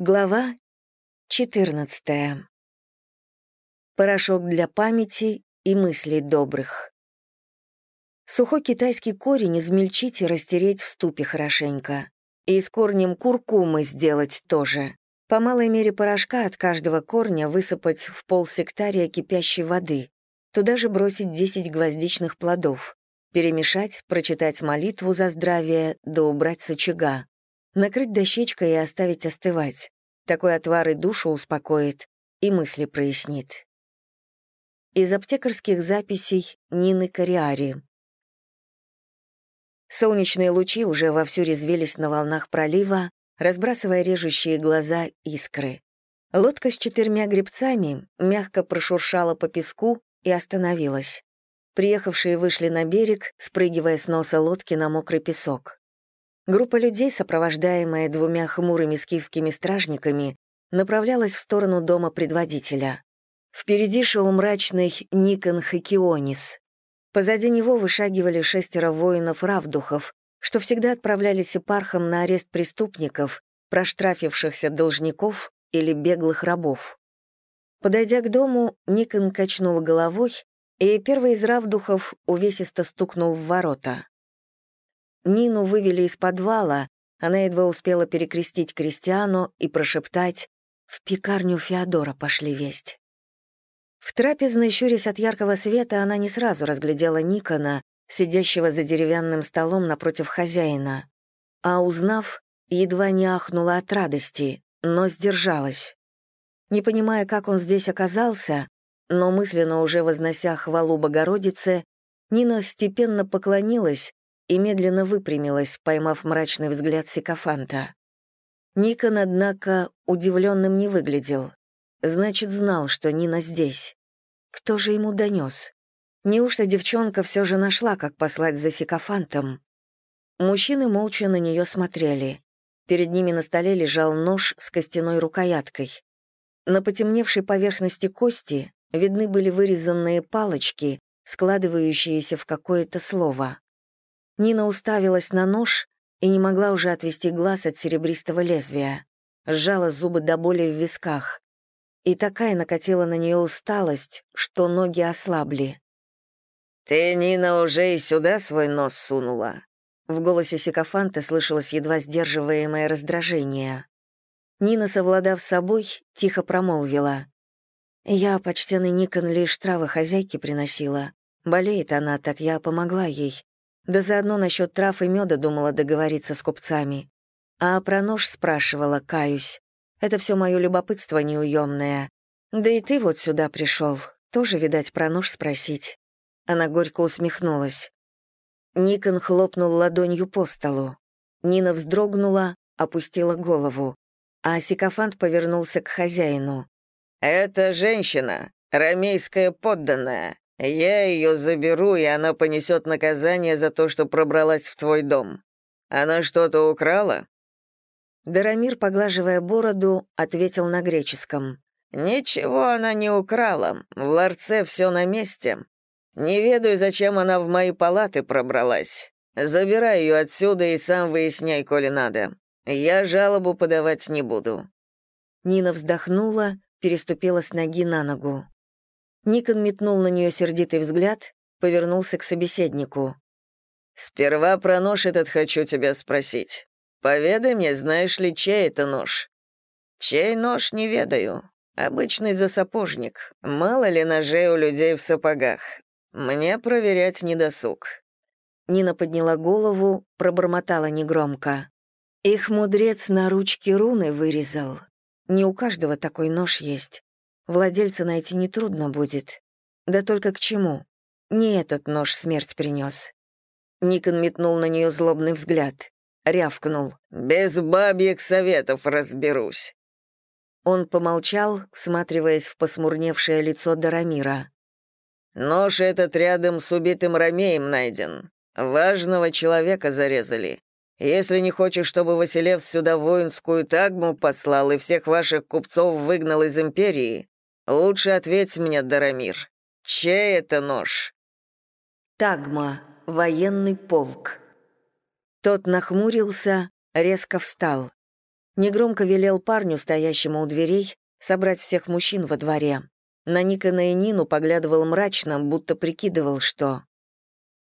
Глава 14. Порошок для памяти и мыслей добрых. Сухой китайский корень измельчить и растереть в ступе хорошенько. И с корнем куркумы сделать тоже. По малой мере порошка от каждого корня высыпать в полсектария кипящей воды. Туда же бросить 10 гвоздичных плодов. Перемешать, прочитать молитву за здравие, да убрать с очага накрыть дощечкой и оставить остывать. Такой отвар и душу успокоит, и мысли прояснит. Из аптекарских записей Нины Кориари. Солнечные лучи уже вовсю резвились на волнах пролива, разбрасывая режущие глаза искры. Лодка с четырьмя гребцами мягко прошуршала по песку и остановилась. Приехавшие вышли на берег, спрыгивая с носа лодки на мокрый песок. Группа людей, сопровождаемая двумя хмурыми скифскими стражниками, направлялась в сторону дома предводителя. Впереди шел мрачный Никон Хакионис. Позади него вышагивали шестеро воинов-равдухов, что всегда отправлялись епархом на арест преступников, проштрафившихся должников или беглых рабов. Подойдя к дому, Никон качнул головой, и первый из равдухов увесисто стукнул в ворота. Нину вывели из подвала, она едва успела перекрестить крестьяну и прошептать «В пекарню Феодора пошли весть». В трапезной, щурясь от яркого света, она не сразу разглядела Никона, сидящего за деревянным столом напротив хозяина, а узнав, едва не ахнула от радости, но сдержалась. Не понимая, как он здесь оказался, но мысленно уже вознося хвалу Богородице, Нина степенно поклонилась и медленно выпрямилась, поймав мрачный взгляд сикофанта. Никон, однако, удивленным не выглядел. Значит, знал, что Нина здесь. Кто же ему донес? Неужто девчонка все же нашла, как послать за сикофантом? Мужчины молча на нее смотрели. Перед ними на столе лежал нож с костяной рукояткой. На потемневшей поверхности кости видны были вырезанные палочки, складывающиеся в какое-то слово. Нина уставилась на нож и не могла уже отвести глаз от серебристого лезвия. Сжала зубы до боли в висках. И такая накатила на нее усталость, что ноги ослабли. «Ты, Нина, уже и сюда свой нос сунула?» В голосе Сикофанта слышалось едва сдерживаемое раздражение. Нина, совладав собой, тихо промолвила. «Я, почтенный Никон, лишь травы хозяйки приносила. Болеет она, так я помогла ей. Да заодно насчет трав и меда думала договориться с купцами. А про нож спрашивала, каюсь. Это все мое любопытство неуемное. Да и ты вот сюда пришел, тоже, видать, про нож спросить. Она горько усмехнулась. Никон хлопнул ладонью по столу. Нина вздрогнула, опустила голову. А Сикофант повернулся к хозяину. «Это женщина, ромейская подданная. Я ее заберу, и она понесет наказание за то, что пробралась в твой дом. Она что-то украла?» Дарамир, поглаживая бороду, ответил на греческом. «Ничего она не украла. В ларце все на месте. Не ведаю, зачем она в мои палаты пробралась. Забирай ее отсюда и сам выясняй, коли надо. Я жалобу подавать не буду». Нина вздохнула, переступила с ноги на ногу. Никон метнул на нее сердитый взгляд, повернулся к собеседнику. «Сперва про нож этот хочу тебя спросить. Поведай мне, знаешь ли, чей это нож?» «Чей нож, не ведаю. Обычный засапожник. Мало ли ножей у людей в сапогах. Мне проверять не досуг». Нина подняла голову, пробормотала негромко. «Их мудрец на ручке руны вырезал. Не у каждого такой нож есть. Владельца найти нетрудно будет. Да только к чему? Не этот нож смерть принес. Никон метнул на нее злобный взгляд. Рявкнул. «Без бабьих советов разберусь». Он помолчал, всматриваясь в посмурневшее лицо Дарамира. «Нож этот рядом с убитым Ромеем найден. Важного человека зарезали. Если не хочешь, чтобы Василев сюда воинскую тагму послал и всех ваших купцов выгнал из империи, Лучше ответь мне, Дарамир, чей это нож?» «Тагма, военный полк». Тот нахмурился, резко встал. Негромко велел парню, стоящему у дверей, собрать всех мужчин во дворе. На Никона и Нину поглядывал мрачно, будто прикидывал, что...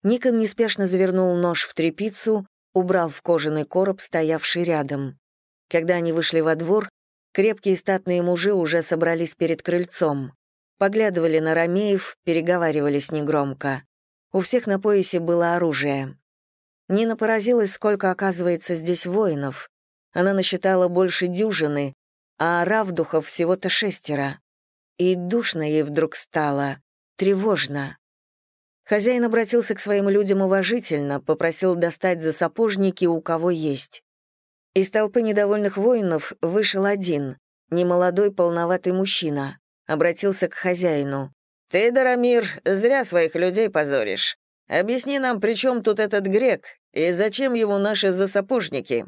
Никон неспешно завернул нож в тряпицу, убрал в кожаный короб, стоявший рядом. Когда они вышли во двор, крепкие статные мужи уже собрались перед крыльцом. Поглядывали на Ромеев, переговаривались негромко. У всех на поясе было оружие. Нина поразилась, сколько, оказывается, здесь воинов. Она насчитала больше дюжины, а равдухов всего-то шестеро. И душно ей вдруг стало, тревожно. Хозяин обратился к своим людям уважительно, попросил достать за сапожники, у кого есть. Из толпы недовольных воинов вышел один, немолодой полноватый мужчина, обратился к хозяину. «Ты, Дарамир, зря своих людей позоришь. Объясни нам, при чем тут этот грек, и зачем ему наши засапожники?»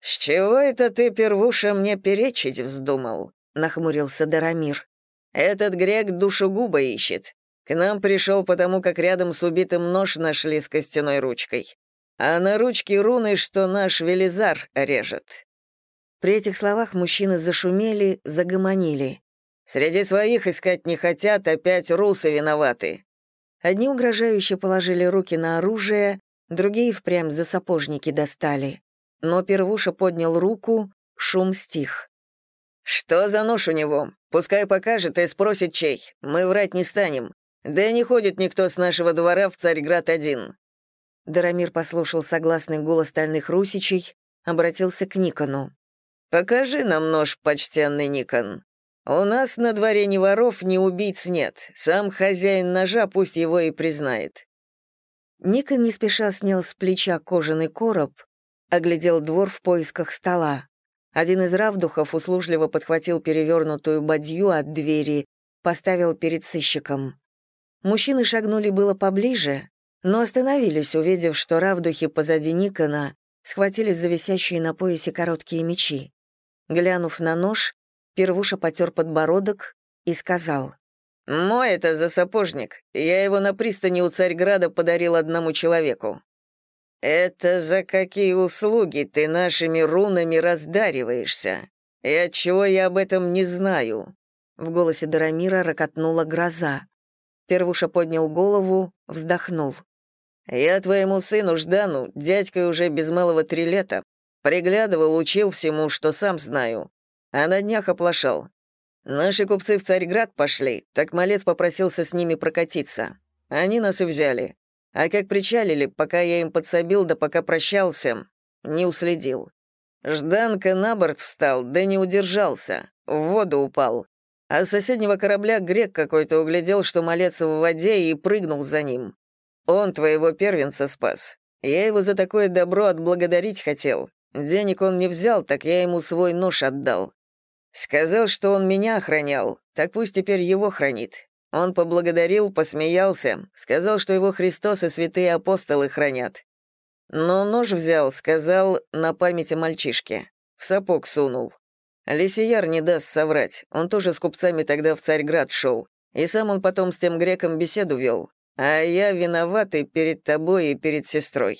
«С чего это ты, первуша, мне перечить вздумал?» — нахмурился Дарамир. «Этот грек душегуба ищет. К нам пришел потому, как рядом с убитым нож нашли с костяной ручкой. А на ручке руны, что наш Велизар режет». При этих словах мужчины зашумели, загомонили. «Среди своих искать не хотят, опять русы виноваты». Одни угрожающе положили руки на оружие, другие впрямь за сапожники достали но Первуша поднял руку, шум стих. «Что за нож у него? Пускай покажет и спросит, чей. Мы врать не станем. Да и не ходит никто с нашего двора в Царьград один». Дарамир послушал согласный голос стальных русичей, обратился к Никону. «Покажи нам нож, почтенный Никон. У нас на дворе ни воров, ни убийц нет. Сам хозяин ножа пусть его и признает». Никон не спеша снял с плеча кожаный короб, оглядел двор в поисках стола. Один из равдухов услужливо подхватил перевернутую бадью от двери, поставил перед сыщиком. Мужчины шагнули было поближе, но остановились, увидев, что равдухи позади Никона схватились за висящие на поясе короткие мечи. Глянув на нож, Первуша потер подбородок и сказал, «Мой это за сапожник. Я его на пристани у Царьграда подарил одному человеку. «Это за какие услуги ты нашими рунами раздариваешься? И отчего я об этом не знаю?» В голосе Дарамира рокотнула гроза. Первуша поднял голову, вздохнул. «Я твоему сыну Ждану, дядькой уже без малого три лета, приглядывал, учил всему, что сам знаю, а на днях оплошал. Наши купцы в Царьград пошли, так малец попросился с ними прокатиться. Они нас и взяли. А как причалили, пока я им подсобил, да пока прощался, не уследил. Жданка на борт встал, да не удержался, в воду упал. А с соседнего корабля грек какой-то углядел, что малец в воде, и прыгнул за ним. Он твоего первенца спас. Я его за такое добро отблагодарить хотел. Денег он не взял, так я ему свой нож отдал. Сказал, что он меня охранял, так пусть теперь его хранит. Он поблагодарил, посмеялся, сказал, что его Христос и святые апостолы хранят. Но нож взял, сказал, на память о мальчишке. В сапог сунул. Лисияр не даст соврать, он тоже с купцами тогда в Царьград шел, и сам он потом с тем греком беседу вел, а я виноватый перед тобой и перед сестрой.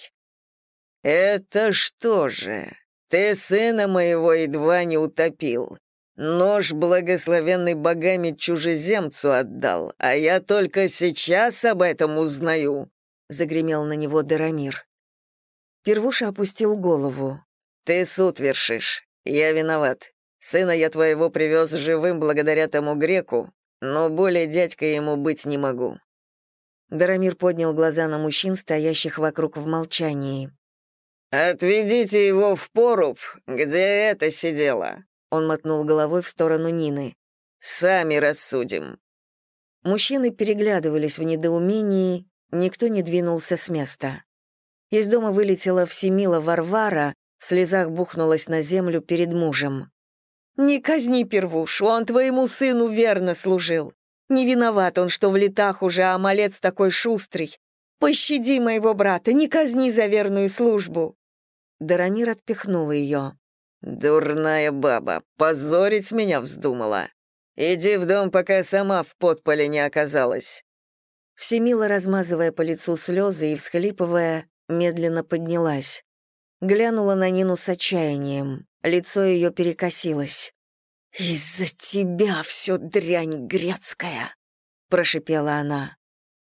«Это что же? Ты сына моего едва не утопил. Нож, благословенный богами, чужеземцу отдал, а я только сейчас об этом узнаю», — загремел на него Дарамир. Первуша опустил голову. «Ты суд вершишь. Я виноват. Сына я твоего привез живым благодаря тому греку, но более дядька ему быть не могу». Дарамир поднял глаза на мужчин, стоящих вокруг в молчании. «Отведите его в поруб, где это сидела», он мотнул головой в сторону Нины. «Сами рассудим». Мужчины переглядывались в недоумении, никто не двинулся с места. Из дома вылетела Всемила Варвара, в слезах бухнулась на землю перед мужем. «Не казни первушу, он твоему сыну верно служил. Не виноват он, что в летах уже, а малец такой шустрый. Пощади моего брата, не казни за верную службу». Дарамир отпихнул ее. «Дурная баба, позорить меня вздумала. Иди в дом, пока сама в подполе не оказалась». Всемила, размазывая по лицу слезы и всхлипывая, медленно поднялась. Глянула на Нину с отчаянием. лицо ее перекосилось. «Из-за тебя все дрянь грецкая!» — прошипела она.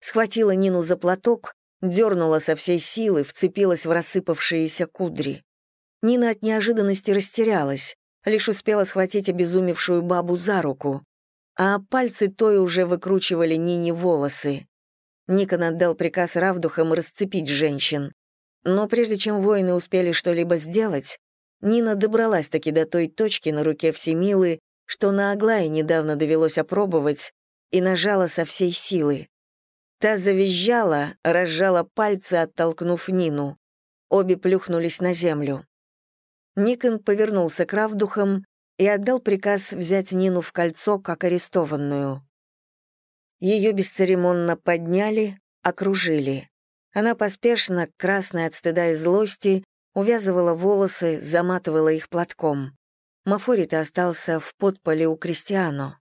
Схватила Нину за платок, дернула со всей силы, вцепилась в рассыпавшиеся кудри. Нина от неожиданности растерялась, лишь успела схватить обезумевшую бабу за руку, а пальцы той уже выкручивали Нине волосы. Никон отдал приказ Равдухам расцепить женщин. Но прежде чем воины успели что-либо сделать, Нина добралась-таки до той точки на руке Всемилы, что на Аглае недавно довелось опробовать, и нажала со всей силы. Та завизжала, разжала пальцы, оттолкнув Нину. Обе плюхнулись на землю. Никон повернулся к Равдухам и отдал приказ взять Нину в кольцо, как арестованную. Ее бесцеремонно подняли, окружили. Она поспешно, красная от стыда и злости, увязывала волосы, заматывала их платком. Мафорит остался в подполе у Кристиано.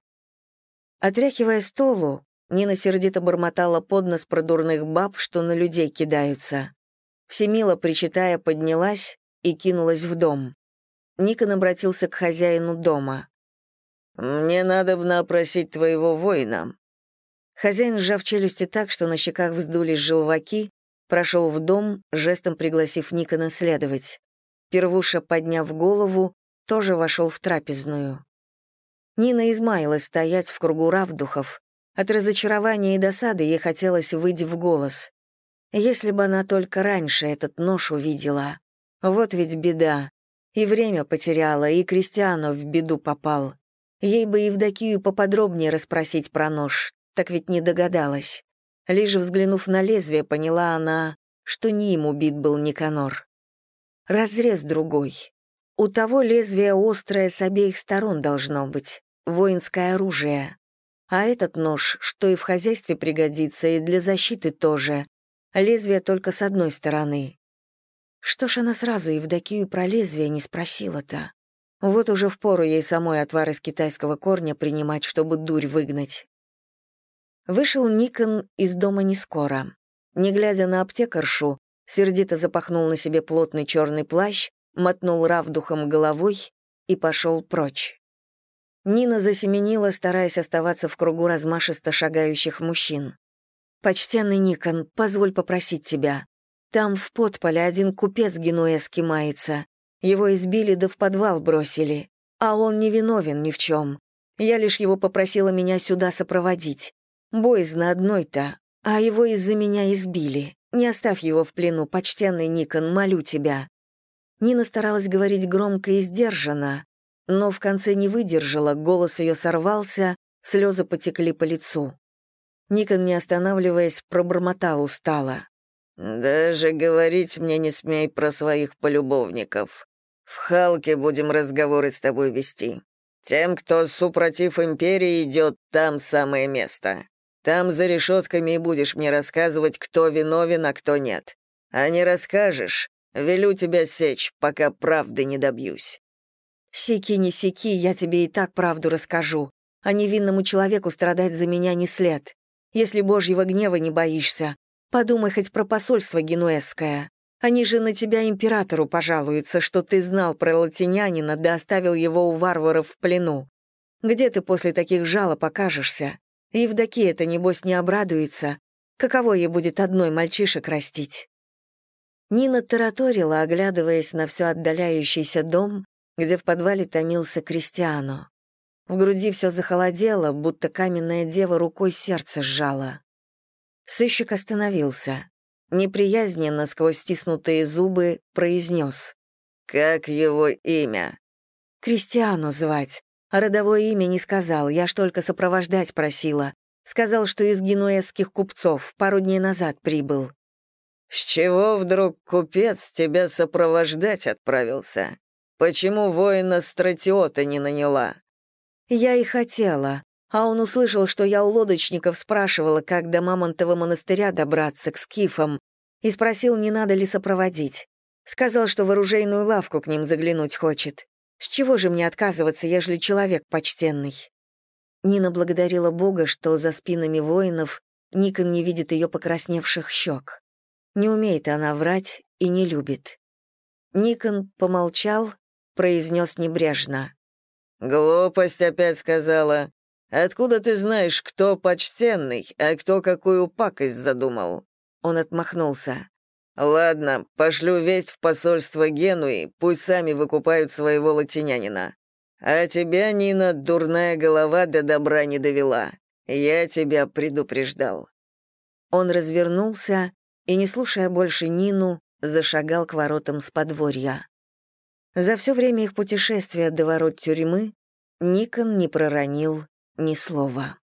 Отряхивая столу, Нина сердито бормотала под нос про дурных баб, что на людей кидаются. Всемила, причитая, поднялась и кинулась в дом. Никон обратился к хозяину дома. «Мне надо бы опросить твоего воина». Хозяин, сжав челюсти так, что на щеках вздулись желваки, прошел в дом, жестом пригласив Никона следовать. Первуша, подняв голову, тоже вошел в трапезную. Нина измаялась стоять в кругу равдухов. От разочарования и досады ей хотелось выйти в голос. Если бы она только раньше этот нож увидела. Вот ведь беда. И время потеряла, и Кристиану в беду попал. Ей бы Евдокию поподробнее расспросить про нож, так ведь не догадалась. Лишь взглянув на лезвие, поняла она, что не им убит был Никанор. Разрез другой. У того лезвие острое с обеих сторон должно быть, воинское оружие. А этот нож, что и в хозяйстве пригодится, и для защиты тоже. Лезвие только с одной стороны. Что ж она сразу Евдокию про лезвие не спросила-то? Вот уже впору ей самой отвар из китайского корня принимать, чтобы дурь выгнать. Вышел Никон из дома не скоро. Не глядя на аптекаршу, сердито запахнул на себе плотный черный плащ, мотнул равдухом головой и пошел прочь. Нина засеменила, стараясь оставаться в кругу размашисто шагающих мужчин. «Почтенный Никон, позволь попросить тебя. Там в подполе один купец генуэзский мается. Его избили да в подвал бросили. А он не виновен ни в чем. Я лишь его попросила меня сюда сопроводить. Боязно одной-то, а его из-за меня избили. Не оставь его в плену, почтенный Никон, молю тебя». Нина старалась говорить громко и сдержанно, но в конце не выдержала, голос ее сорвался, слезы потекли по лицу. Никон, не останавливаясь, пробормотал устало. «Даже говорить мне не смей про своих полюбовников. В Халке будем разговоры с тобой вести. Тем, кто супротив империи идет, там самое место. Там за решетками и будешь мне рассказывать, кто виновен, а кто нет. А не расскажешь, велю тебя сечь, пока правды не добьюсь». «Сики, не сики, я тебе и так правду расскажу, а невинному человеку страдать за меня не след. Если божьего гнева не боишься, подумай хоть про посольство генуэзское. Они же на тебя императору пожалуются, что ты знал про латинянина да оставил его у варваров в плену. Где ты после таких жалоб окажешься? Евдокия-то, небось, не обрадуется. Каково ей будет одной мальчишек растить? Нина тараторила, оглядываясь на все отдаляющийся дом, где в подвале томился Кристиано. В груди все захолодело, будто каменная дева рукой сердце сжала. Сыщик остановился. Неприязненно сквозь стиснутые зубы произнес. «Как его имя?» «Кристиану звать. Родовое имя не сказал, я ж только сопровождать просила. Сказал, что из генуэзских купцов, пару дней назад прибыл». «С чего вдруг купец тебя сопровождать отправился? Почему воина стратиота не наняла?» «Я и хотела. А он услышал, что я у лодочников спрашивала, как до Мамонтова монастыря добраться к скифам, и спросил, не надо ли сопроводить. Сказал, что в оружейную лавку к ним заглянуть хочет. С чего же мне отказываться, ежели человек почтенный? Нина благодарила Бога, что за спинами воинов Никон не видит ее покрасневших щек. Не умеет она врать и не любит. Никон помолчал, произнес небрежно. «Глупость опять сказала. Откуда ты знаешь, кто почтенный, а кто какую пакость задумал?» Он отмахнулся. «Ладно, пошлю весть в посольство Генуи, пусть сами выкупают своего латинянина. А тебя, Нина, дурная голова до добра не довела. Я тебя предупреждал». Он развернулся и, не слушая больше Нину, зашагал к воротам с подворья. За все время их путешествия до ворот тюрьмы Никон не проронил ни слова.